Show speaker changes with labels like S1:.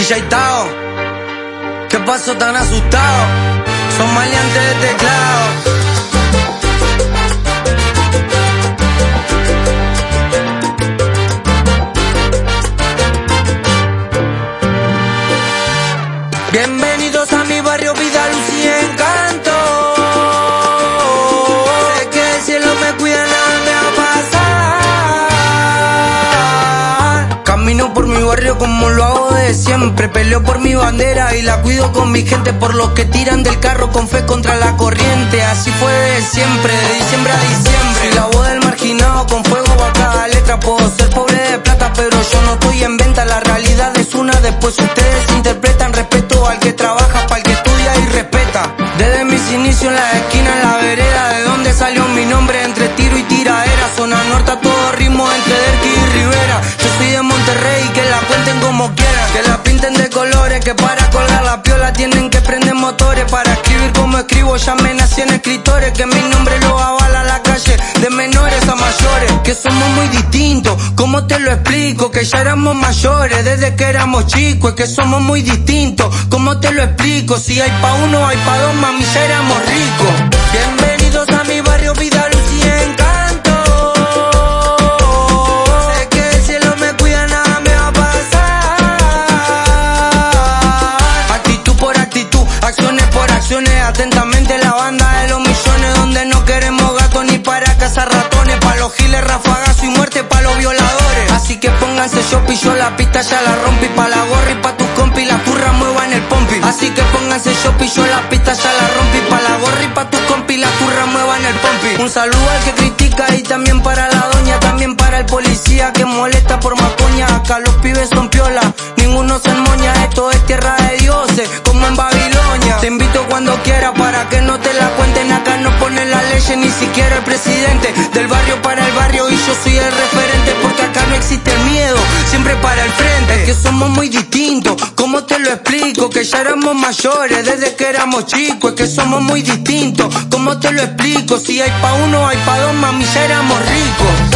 S1: DJ Tao, ¿qué pasó tan asustado? Son maleantes de teclado. Bienvenidos a mi barrio barrio como lo hago de siempre. Peleo por mi bandera y la cuido con mi gente. Por los que tiran del carro con fe contra la corriente. Así fue de siempre, de diciembre a diciembre. la voz del marginado con fuego va cada letra. Puedo ser pobre de plata, pero yo no estoy en venta. La realidad es una, después ustedes interpretan respeto al que trabaja, para el que estudia y respeta. Desde mis inicios en la esquina, en la vereda, de donde salió mi nombre entre tiro y tiraera. Zona norte a todo ritmo entre que la pinten de colores, que para colgar la piola tienen que prender motores. Para escribir como escribo, ya me nací en escritores, que mi nombre lo avala la calle, de menores a mayores, que somos muy distintos. ¿Cómo te lo explico? Que ya éramos mayores desde que éramos chicos, es que somos muy distintos. ¿Cómo te lo explico? Si hay pa' uno, hay pa' dos, mami, ya éramos ricos. Atentamente la banda de los millones, donde no queremos gatos ni para cazar ratones, pa' los giles, rafagazo y muerte pa' los violadores. Así que pónganse yo pillo la pista, ya la rompí pa' la gorra y pa' tus compi, la turra muevan el pompi. Así que pónganse yo pillo la pista, ya la rompí pa' la gorra y pa' tus compi, la turra muevan el pompi. Un saludo al que critica y también para la doña, también para el policía que molesta por macoña. Acá los pibes son ni siquiera el presidente. Del barrio para el barrio y yo soy el referente porque acá no existe el miedo, siempre para el frente. Es que somos muy distintos, ¿cómo te lo explico? Que ya éramos mayores desde que éramos chicos, es que somos muy distintos, ¿cómo te lo explico? Si hay pa' uno, hay pa' dos, mami, ya éramos ricos.